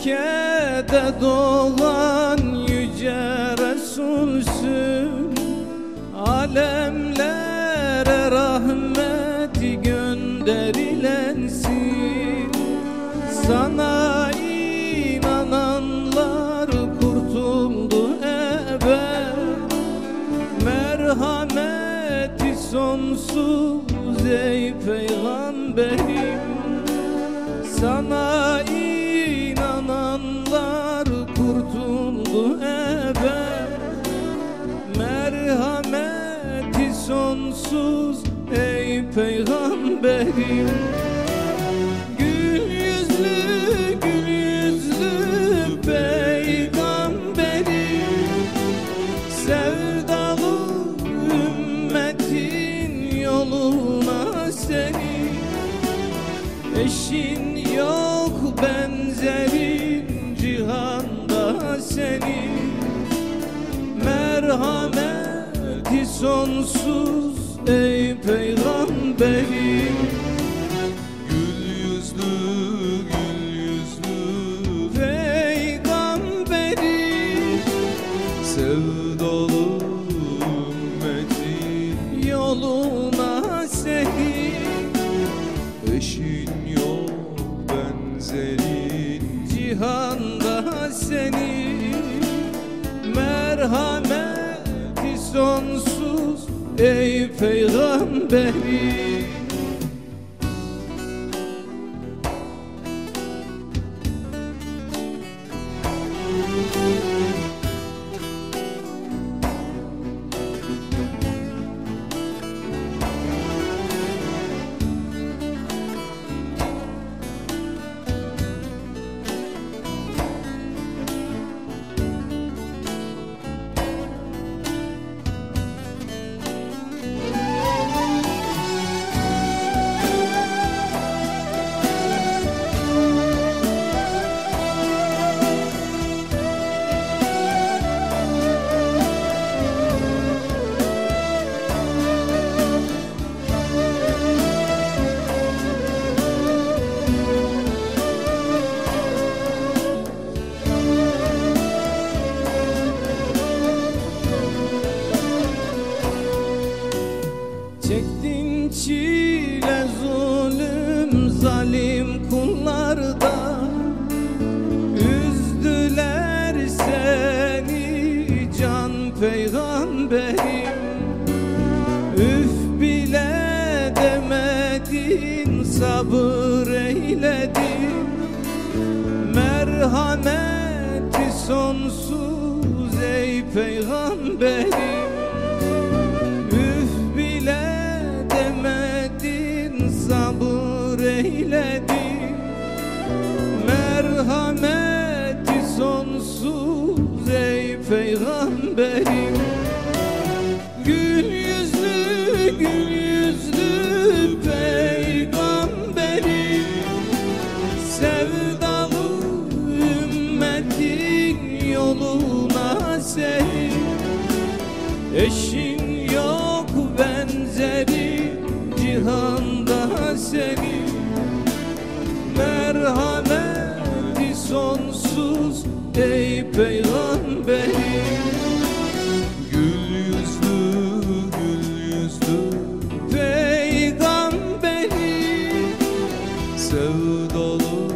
Mekke'de doğan yüce Resulsün. Alemlere rahmet gönderilensin. Sana inananlar kurtuldu ebed Merhameti sonsuz ey peygamberim. Sana sonsuz ey peygamberim. Gül yüzlü gül yüzlü peygamberim. Sevdalı ümmetin yoluna seni. Eşin yok benzerin cihanda senin Merhameti sonsuz ey peygamberim. Gül yüzlü, gül yüzlü Peygamberim. Sevdalı ümmetin yoluna seni Eşin sonsuz ey peygamberim Çektin çile zulüm zalim kullarda. Üzdüler seni can peygamberim. Üf bile demedin sabır eyledin. Merhameti sonsuz ey peygamberim Eşin yok benzeri cihanda seni. Merhameti sonsuz ey peygamberim Gül yüzlü, gül yüzlü Peygamberim Sevdalı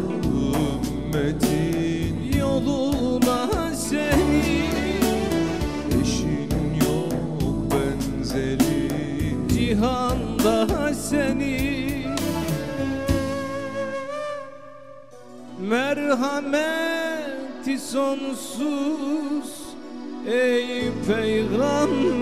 Cihanda seni. Merhameti sonsuz Ey peygamberim